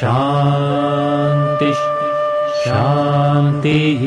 शान्तिः शान्तिः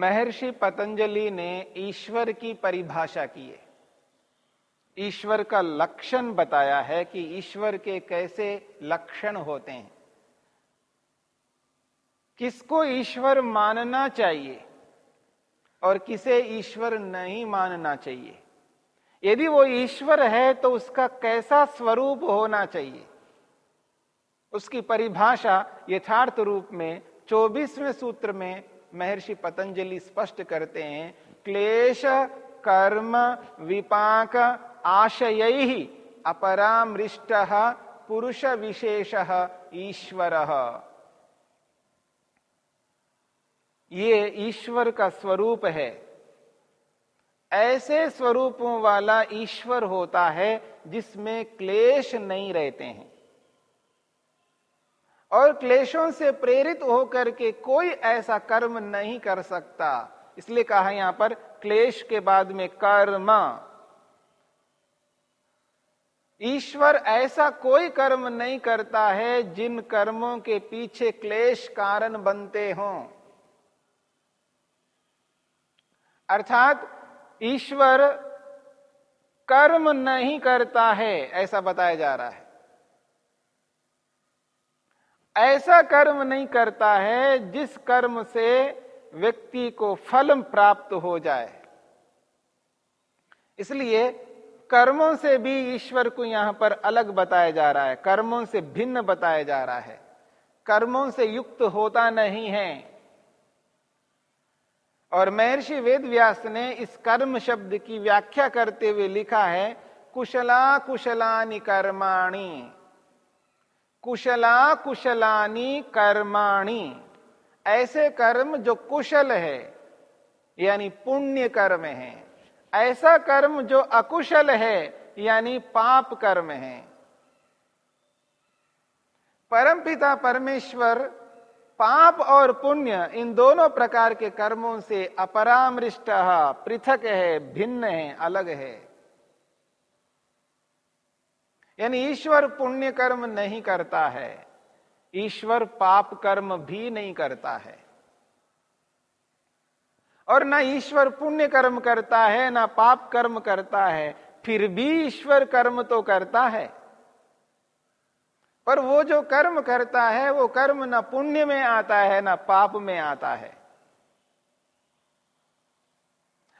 महर्षि पतंजलि ने ईश्वर की परिभाषा की है। ईश्वर का लक्षण बताया है कि ईश्वर के कैसे लक्षण होते हैं। किसको ईश्वर मानना चाहिए और किसे ईश्वर नहीं मानना चाहिए? यदि वो ईश्वर है तो उसका कैसा स्वरूप होना चाहिए? उसकी परिभाषा यथार्थ रूप में चौबीसवें सूत्र में महर्षि पतंजलि स्पष्ट करते हैं, क्लेश, कर्म, विपाक, आशय ही अपरामृष्ट पुरुष विशेष ईश्वर। ये ईश्वर का स्वरूप है। ऐसे स्वरूपों वाला ईश्वर होता है जिसमें क्लेश नहीं रहते हैं। और क्लेशों से प्रेरित होकर के कोई ऐसा कर्म नहीं कर सकता। इसलिए कहा यहाँ पर, क्लेश के बाद में कर्म। ईश्वर ऐसा कोई कर्म नहीं करता है जिन कर्मों के पीछे क्लेश कारण बनते हों। अर्थात, ईश्वर कर्म नहीं करता है, ऐसा बताया जा रहा है। ऐसा कर्म नहीं करता है जिस कर्म से व्यक्ति को फल प्राप्त हो जाए। इसलिए कर्मों से भी ईश्वर को यहाँ पर अलग बताया जा रहा है, कर्मों से भिन्न बताया जा रहा है। कर्मों से युक्त होता नहीं है। और महर्षि वेदव्यास ने इस कर्म शब्द की व्याख्या करते हुए लिखा है कुशला कुशलानि कर्माणी। कुशला कुशलानी कर्माणी। ऐसे कर्म जो कुशल है, यानी पुण्य कर्म है। ऐसा कर्म जो अकुशल है, यानी पाप कर्म है। परमपिता परमेश्वर, पाप और पुण्य इन दोनों प्रकार के कर्मों से अपरामृष्ट, पृथक है, भिन्न है, अलग है। यानी ईश्वर पुण्य कर्म नहीं करता है, ईश्वर पाप कर्म भी नहीं करता है। और ना ईश्वर पुण्य कर्म करता है, ना पाप कर्म करता है, फिर भी ईश्वर कर्म तो करता है। पर वो जो कर्म करता है, वो कर्म ना पुण्य में आता है, ना पाप में आता है।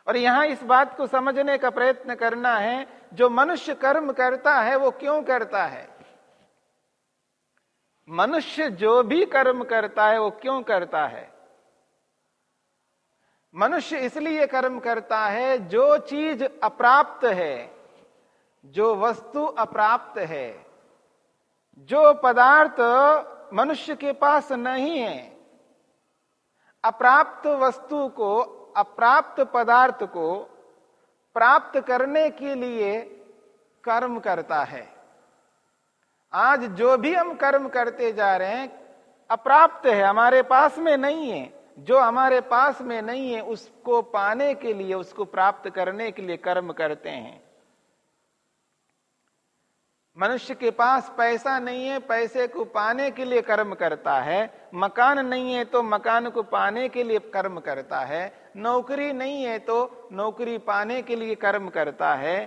और यहाँ इस बात को समझने का प्रयत्न करना है जो मनुष्य कर्म करता है, वो क्यों करता है? मनुष्य जो भी कर्म करता है, वो क्यों करता है? मनुष्य इसलिए कर्म करता है, जो चीज़ अप्राप्त है, जो वस्तु अप्राप्त है, जो पदार्थ मनुष्य के पास नहीं है, अप्राप्त वस्तु को, अप्राप्त पदार्थ को प्राप्त करने के लिए कर्म करता है। आज जो भी हम कर्म करते जा रहे हैं, अप्राप्त है, हमारे पास में नहीं है। जो हमारे पास में नहीं है, उसको पाने के लिए, उसको प्राप्त करने के लिए कर्म करते हैं। मनुष्य के पास पैसा नहीं है, पैसे को पाने के लिए कर्म करता है। मकान नहीं है तो मकान को पाने के लिए कर्म करता है। नौकरी नहीं है तो नौकरी पाने के लिए कर्म करता है।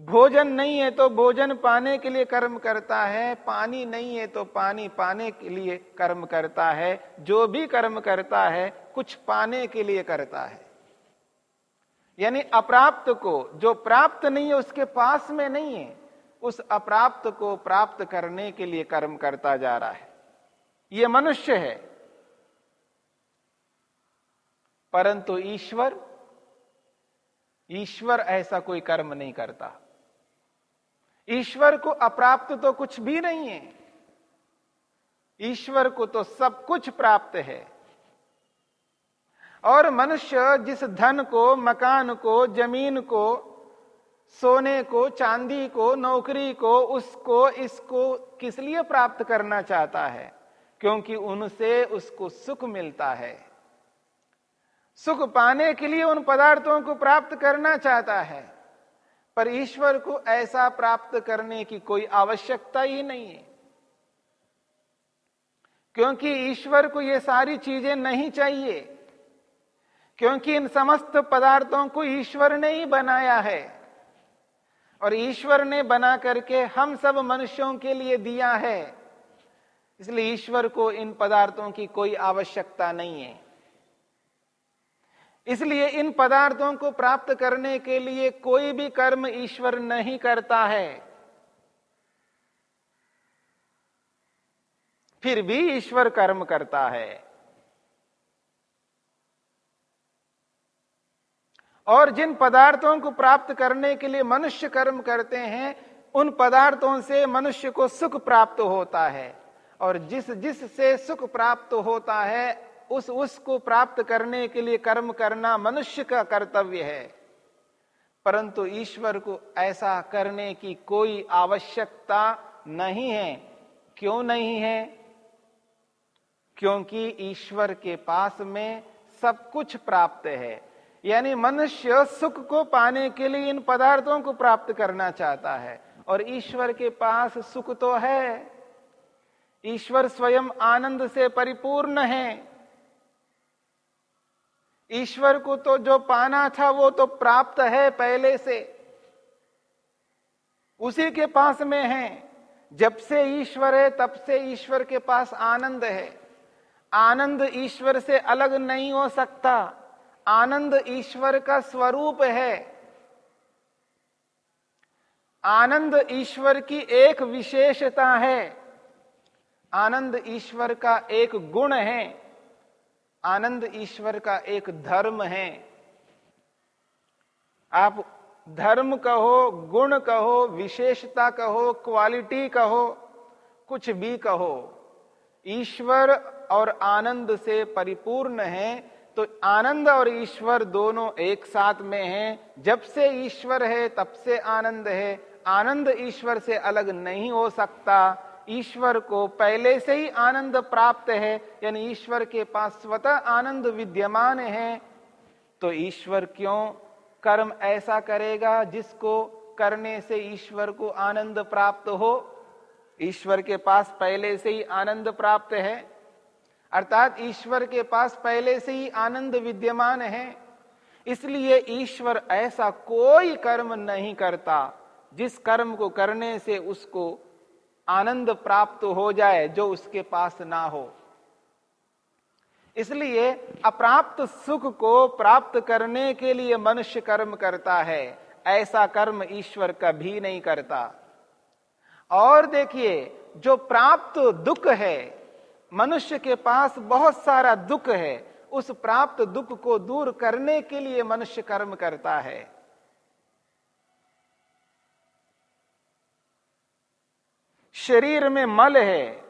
भोजन नहीं है तो भोजन पाने के लिए कर्म करता है। पानी नहीं है तो पानी पाने के लिए कर्म करता है। जो भी कर्म करता है, कुछ पाने के लिए करता है। यानी अप्राप्त को, जो प्राप्त नहीं है, उसके पास में नहीं है, उस अप्राप्त को प्राप्त करने के लिए कर्म करता जा रहा है। यह मनुष्य है। परंतु ईश्वर ईश्वर ऐसा कोई कर्म नहीं करता। ईश्वर को अप्राप्त तो कुछ भी नहीं है। ईश्वर को तो सब कुछ प्राप्त है। और मनुष्य जिस धन को, मकान को, ज़मीन को, सोने को, चांदी को, नौकरी को, उसको, इसको किस लिए प्राप्त करना चाहता है? क्योंकि उनसे उसको सुख मिलता है। सुख पाने के लिए उन पदार्थों को प्राप्त करना चाहता है, पर ईश्वर को ऐसा प्राप्त करने की कोई आवश्यकता ही नहीं है। क्योंकि ईश्वर को ये सारी चीज़ें नहीं चाहिए, क्योंकि इन समस्त पदार्थों को ईश्वर ने ही बनाया है, और ईश्वर ने बना करके हम सब मनुष्यों के लिए दिया है, इसलिए ईश्वर को इन पदार्थों की कोई आवश्यकता नहीं है। इसलिए इन पदार्थों को प्राप्त करने के लिए कोई भी कर्म ईश्वर नहीं करता है। फिर भी ईश्वर कर्म करता है। और जिन पदार्थों को प्राप्त करने के लिए मनुष्य कर्म करते हैं, उन पदार्थों से मनुष्य को सुख प्राप्त होता है। और जिस जिस से सुख प्राप्त होता है उस उसको प्राप्त करने के लिए कर्म करना मनुष्य का कर्तव्य है। परंतु ईश्वर को ऐसा करने की कोई आवश्यकता नहीं है। क्यों नहीं है? क्योंकि ईश्वर के पास में सब कुछ प्राप्त है। यानी मनुष्य सुख को पाने के लिए इन पदार्थों को प्राप्त करना चाहता है। और ईश्वर के पास सुख तो है। ईश्वर स्वयं आनंद से परिपूर्ण है। ईश्वर को तो जो पाना था वो तो प्राप्त है पहले से। उसी के पास में है। जब से ईश्वर है, तब से ईश्वर के पास आनंद है। आनंद ईश्वर से अलग नहीं हो सकता। आनंद ईश्वर का स्वरूप है। आनंद ईश्वर की एक विशेषता है। आनंद ईश्वर का एक गुण है। आनंद ईश्वर का एक धर्म है। आप धर्म कहो, गुण कहो, विशेषता कहो क्वालिटी कहो, कुछ भी कहो, ईश्वर और आनंद से परिपूर्ण है तो आनंद और ईश्वर दोनों एक साथ में हैं। जब से ईश्वर है, तब से आनंद है। आनंद ईश्वर से अलग नहीं हो सकता। ईश्वर को पहले से ही आनंद प्राप्त है, यानी ईश्वर के पास स्वतः आनंद विद्यमान है। तो ईश्वर क्यों कर्म ऐसा करेगा जिसको करने से ईश्वर को आनंद प्राप्त हो? ईश्वर के पास पहले से ही आनंद प्राप्त है, अर्थात ईश्वर के पास पहले से ही आनंद विद्यमान है। इसलिए ईश्वर ऐसा कोई कर्म नहीं करता, जिस कर्म को करने से उसको आनंद प्राप्त हो जाए जो उसके पास ना हो। इसलिए अप्राप्त सुख को प्राप्त करने के लिए मनुष्य कर्म करता है, ऐसा कर्म ईश्वर कभी नहीं करता। और देखिए, जो प्राप्त दुख है, मनुष्य के पास बहुत सारा दुख है, उस प्राप्त दुख को दूर करने के लिए मनुष्य कर्म करता है। शरीर में मल है,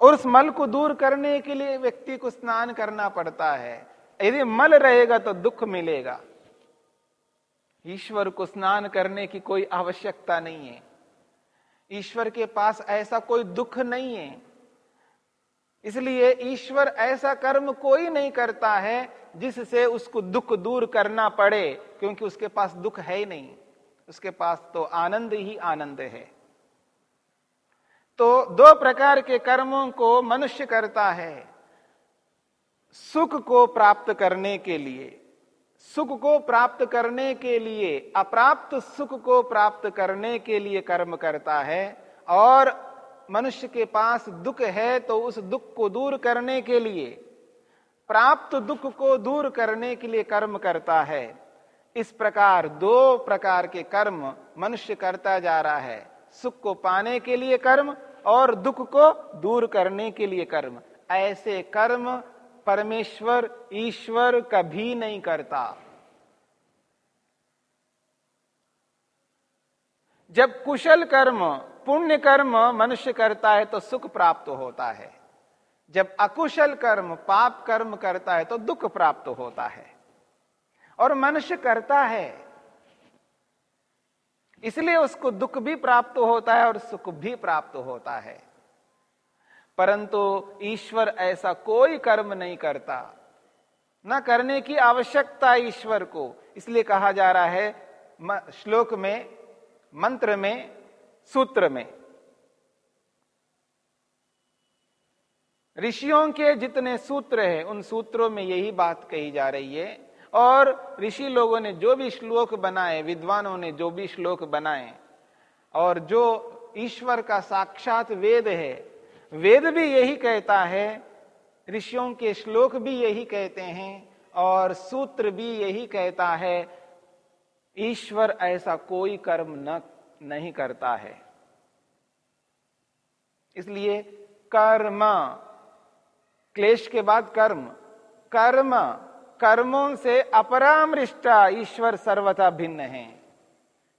और उस मल को दूर करने के लिए व्यक्ति को स्नान करना पड़ता है। यदि मल रहेगा तो दुख मिलेगा। ईश्वर को स्नान करने की कोई आवश्यकता नहीं है। ईश्वर के पास ऐसा कोई दुख नहीं है। इसलिए ईश्वर ऐसा कर्म कोई नहीं करता है जिससे उसको दुख दूर करना पड़े, क्योंकि उसके पास दुख है ही नहीं। उसके पास तो आनंद ही आनंद है। तो दो प्रकार के कर्मों को मनुष्य करता है, सुख को प्राप्त करने के लिए। सुख को प्राप्त करने के लिए, अप्राप्त सुख को प्राप्त करने के लिए कर्म करता है, और मनुष्य के पास दुख है तो उस दुख को दूर करने के लिए, प्राप्त दुख को दूर करने के लिए कर्म करता है। इस प्रकार दो प्रकार के कर्म मनुष्य करता जा रहा है। सुख को पाने के लिए कर्म और दुख को दूर करने के लिए कर्म। ऐसे कर्म परमेश्वर, ईश्वर कभी नहीं करता। जब कुशल कर्म, पुण्य कर्म मनुष्य करता है तो सुख प्राप्त होता है। जब अकुशल कर्म, पाप कर्म करता है तो दुख प्राप्त होता है। और मनुष्य करता है। इसलिए उसको दुख भी प्राप्त होता है और सुख भी प्राप्त होता है। परंतु ईश्वर ऐसा कोई कर्म नहीं करता। न करने की आवश्यकता ईश्वर को। इसलिए कहा जा रहा है श्लोक में, मंत्र में, सूत्र में। ऋषियों के जितने सूत्र हैं, उन सूत्रों में यही बात कही जा रही है और ऋषि लोगों ने जो भी श्लोक बनाए, विद्वानों ने जो भी श्लोक बनाए, और जो ईश्वर का साक्षात वेद है, वेद भी यही कहता है, ऋषियों के श्लोक भी यही कहते हैं, और सूत्र भी यही कहता है, ईश्वर ऐसा कोई कर्म न, नहीं करता है। इसलिए कर्म, क्लेश के बाद कर्म कर्म कर्मों से अपरामृष्टा ईश्वर सर्वथा भिन्न है।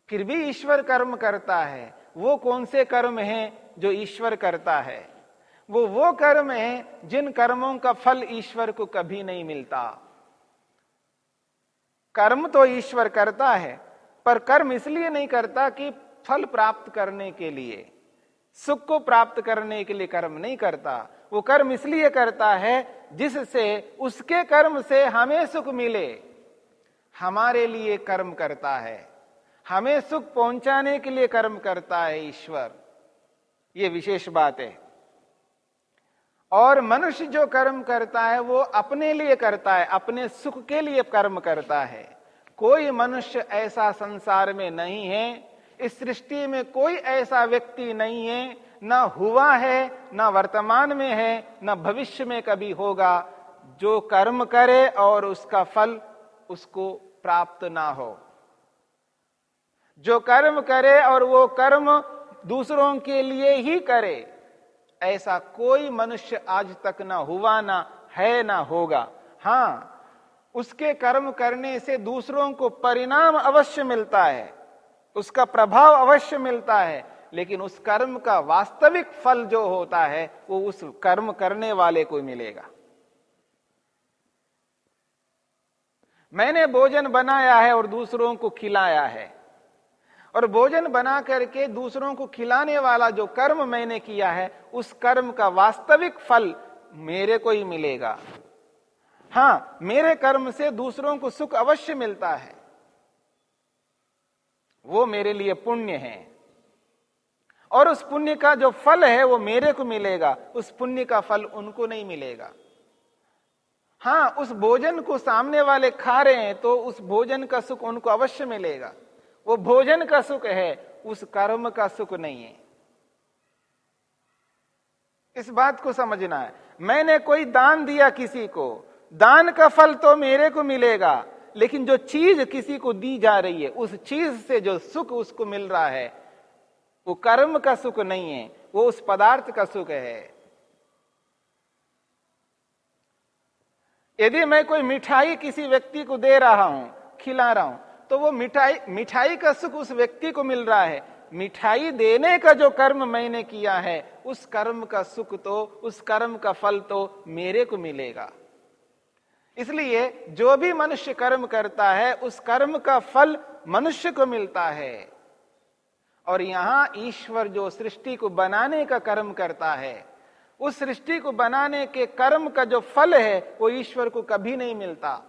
फिर भी ईश्वर कर्म करता है। वो कौन से कर्म हैं जो ईश्वर करता है? वो वो कर्म है जिन कर्मों का फल ईश्वर को कभी नहीं मिलता। कर्म तो ईश्वर करता है, पर कर्म इसलिए नहीं करता कि फल प्राप्त करने के लिए। सुख को प्राप्त करने के लिए कर्म नहीं करता। वो कर्म इसलिए करता है जिससे उसके कर्म से हमें सुख मिले। हमारे लिए कर्म करता है। हमें सुख पहुँचाने के लिए कर्म करता है ईश्वर। ये विशेष बात है। और मनुष्य जो कर्म करता है, वो अपने लिए करता है, अपने सुख के लिए कर्म करता है। कोई मनुष्य ऐसा संसार में नहीं है इस सृष्टि में कोई ऐसा व्यक्ति नहीं है, ना हुआ है, ना वर्तमान में है, न भविष्य में कभी होगा। जो कर्म करे और उसका फल उसको प्राप्त ना हो। जो कर्म करे और वो कर्म दूसरों के लिए ही करे, ऐसा कोई मनुष्य आज तक ना हुआ, ना है, ना होगा। हाँ उसके कर्म करने से दूसरों को परिणाम अवश्य मिलता है। उसका प्रभाव अवश्य मिलता है, लेकिन उस कर्म का वास्तविक फल जो होता है, वो उस कर्म करने वाले को मिलेगा। मैंने भोजन बनाया है और दूसरों को खिलाया है। और भोजन बना करके दूसरों को खिलाने वाला जो कर्म मैंने किया है, उस कर्म का वास्तविक फल मेरे को ही मिलेगा। हाँ, मेरे कर्म से दूसरों को सुख अवश्य मिलता है। वो मेरे लिए पुण्य है। और उस पुण्य का जो फल है, वो मेरे को मिलेगा। उस पुण्य का फल उनको नहीं मिलेगा। हाँ उस भोजन को सामने वाले खा रहे हैं तो उस भोजन का सुख उनको अवश्य मिलेगा। वो भोजन का सुख है, उस कर्म का सुख नहीं है। इस बात को समझना है। मैंने कोई दान दिया किसी को, दान का फल तो मेरे को मिलेगा। लेकिन जो चीज़ किसी को दी जा रही है, उस चीज़ से जो सुख उसको मिल रहा है, वो कर्म का सुख नहीं है, वो उस पदार्थ का सुख है। यदि मैं कोई मिठाई किसी व्यक्ति को दे रहा हूँ, खिला रहा हूँ तो वो मिठाई मिठाई का सुख उस व्यक्ति को मिल रहा है। मिठाई देने का जो कर्म मैंने किया है, उस कर्म का सुख तो उस कर्म का फल तो मेरे को मिलेगा। इसलिए जो भी मनुष्य कर्म करता है, उस कर्म का फल मनुष्य को मिलता है। और यहाँ ईश्वर जो सृष्टि को बनाने का कर्म करता है, उस सृष्टि को बनाने के कर्म का जो फल है, वो ईश्वर को कभी नहीं मिलता।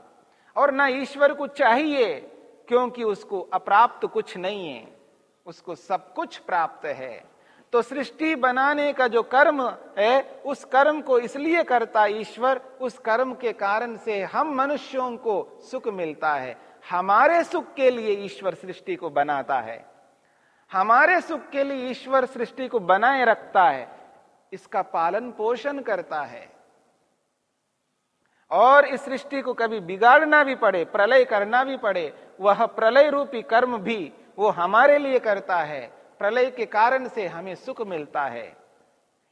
और ना ईश्वर को चाहिए, क्योंकि उसको अप्राप्त कुछ नहीं है। उसको सब कुछ प्राप्त है। तो सृष्टि बनाने का जो कर्म है, उस कर्म को इसलिए करता ईश्वर, उस कर्म के कारण से हम मनुष्यों को सुख मिलता है। हमारे सुख के लिए ईश्वर सृष्टि को बनाता है। हमारे सुख के लिए ईश्वर सृष्टि को बनाए रखता है। इसका पालन पोषण करता है। और इस सृष्टि को कभी बिगाड़ना भी पड़े, प्रलय करना भी पड़े, वह प्रलय रूपी कर्म भी वो हमारे लिए करता है। प्रलय के कारण से हमें सुख मिलता है।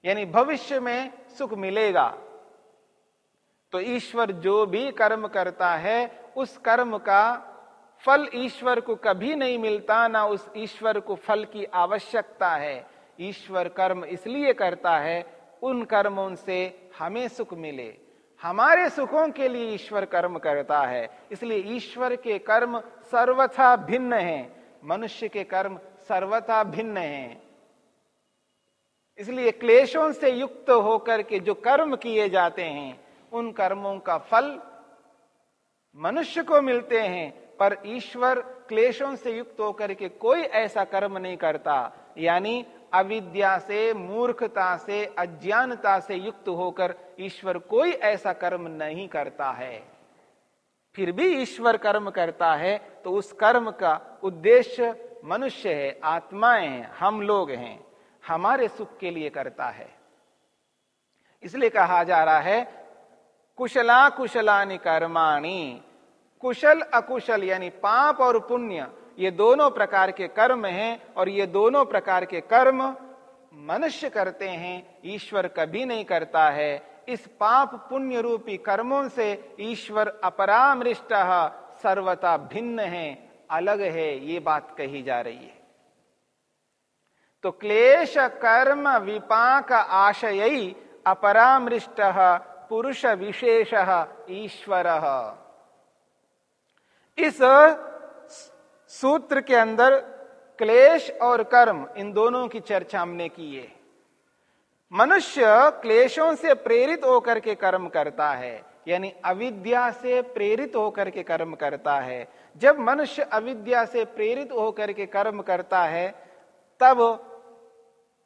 यानी भविष्य में सुख मिलेगा। तो ईश्वर जो भी कर्म करता है, उस कर्म का फल ईश्वर को कभी नहीं मिलता, ना उस ईश्वर को फल की आवश्यकता है। ईश्वर कर्म इसलिए करता है, उन कर्मों से हमें सुख मिले। हमारे सुखों के लिए ईश्वर कर्म करता है, इसलिए ईश्वर के कर्म सर्वथा भिन्न हैं। मनुष्य के कर्म सर्वथा भिन्न हैं। इसलिए क्लेशों से युक्त होकर के जो कर्म किए जाते हैं, उन कर्मों का फल मनुष्य को मिलते हैं, पर ईश्वर क्लेशों से युक्त होकर के कोई ऐसा कर्म नहीं करता। यानी अविद्या से, मूर्खता से, अज्ञानता से युक्त होकर ईश्वर कोई ऐसा कर्म नहीं करता है। फिर भी ईश्वर कर्म करता है तो उस कर्म का उद्देश्य मनुष्य है, आत्माएँ हैं, हम लोग हैं, हमारे सुख के लिए करता है। इसलिए कहा जा रहा है, कुशला कुशलानि कर्माणी, कुशल अकुशल यानी पाप और पुण्य, ये दोनों प्रकार के कर्म हैं और ये दोनों प्रकार के कर्म मनुष्य करते हैं, ईश्वर कभी नहीं करता है। इस पाप पुण्य रूपी कर्मों से ईश्वर अपरामृष्ट सर्वता भिन्न है। अलग है, ये बात कही जा रही है। तो क्लेश, कर्म, विपाक, आशय अपरामृष्ट पुरुष विशेष ईश्वर। इस सूत्र के अंदर क्लेश और कर्म, इन दोनों की चर्चा हमने की है। मनुष्य क्लेशों से प्रेरित होकर के कर्म करता है यानी अविद्या से प्रेरित होकर के कर्म करता है। जब मनुष्य अविद्या से प्रेरित होकर के कर्म करता है, तब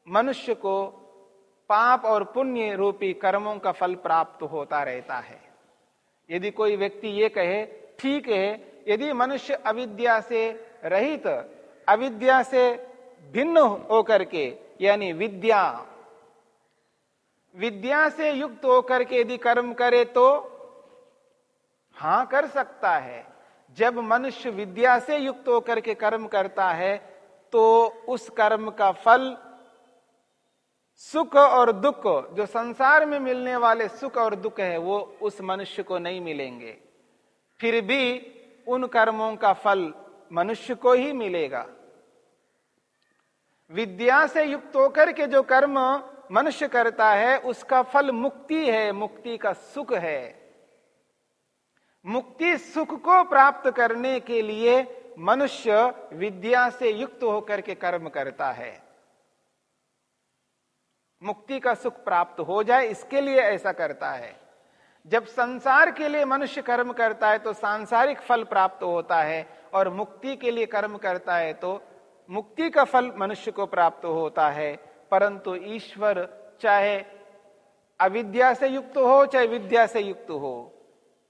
मनुष्य को पाप और पुण्य रूपी कर्मों का फल प्राप्त होता रहता है। यदि कोई व्यक्ति ये कहे, ठीक है, यदि मनुष्य अविद्या से रहित, अविद्या से भिन्न होकर के, यानी विद्या विद्या से युक्त होकर के यदि कर्म करे तो? हाँ, कर सकता है। जब मनुष्य विद्या से युक्त होकर के कर्म करता है तो उस कर्म का फल सुख और दुख, जो संसार में मिलने वाले सुख और दुख है, वो उस मनुष्य को नहीं मिलेंगे। फिर भी उन कर्मों का फल मनुष्य को ही मिलेगा। विद्या से युक्त होकर के जो कर्म मनुष्य करता है, उसका फल मुक्ति है, मुक्ति का सुख है। मुक्ति सुख को प्राप्त करने के लिए मनुष्य विद्या से युक्त होकर के कर्म करता है। मुक्ति का सुख प्राप्त हो जाए, इसके लिए ऐसा करता है। जब संसार के लिए मनुष्य कर्म करता है तो सांसारिक फल प्राप्त होता है और मुक्ति के लिए कर्म करता है तो मुक्ति का फल मनुष्य को प्राप्त होता है। परंतु ईश्वर चाहे अविद्या से युक्त हो, चाहे विद्या से युक्त हो,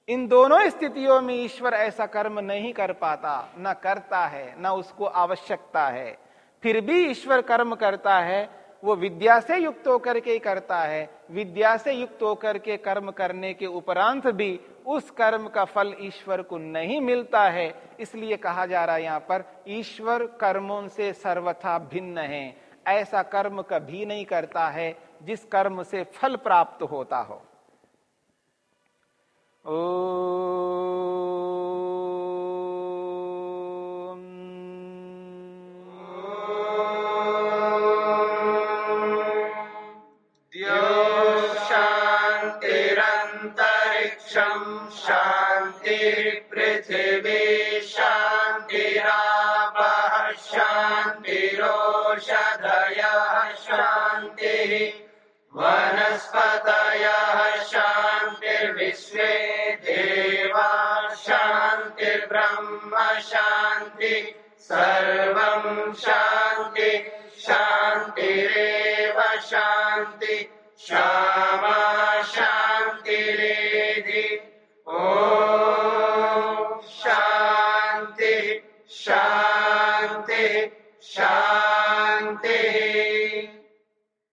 इन दोनों स्थितियों में ईश्वर ऐसा कर्म नहीं कर पाता। न करता है, न उसको आवश्यकता है। फिर भी ईश्वर कर्म करता है, वो विद्या से युक्त होकर के करता है। विद्या से युक्त होकर के कर्म करने के उपरांत भी उस कर्म का फल ईश्वर को नहीं मिलता है। इसलिए कहा जा रहा है यहाँ पर, ईश्वर कर्मों से सर्वथा भिन्न है। ऐसा कर्म कभी नहीं करता है जिस कर्म से फल प्राप्त होता हो। ओ सर्वं शांति शान्तिरेव शान्ति। क्षमा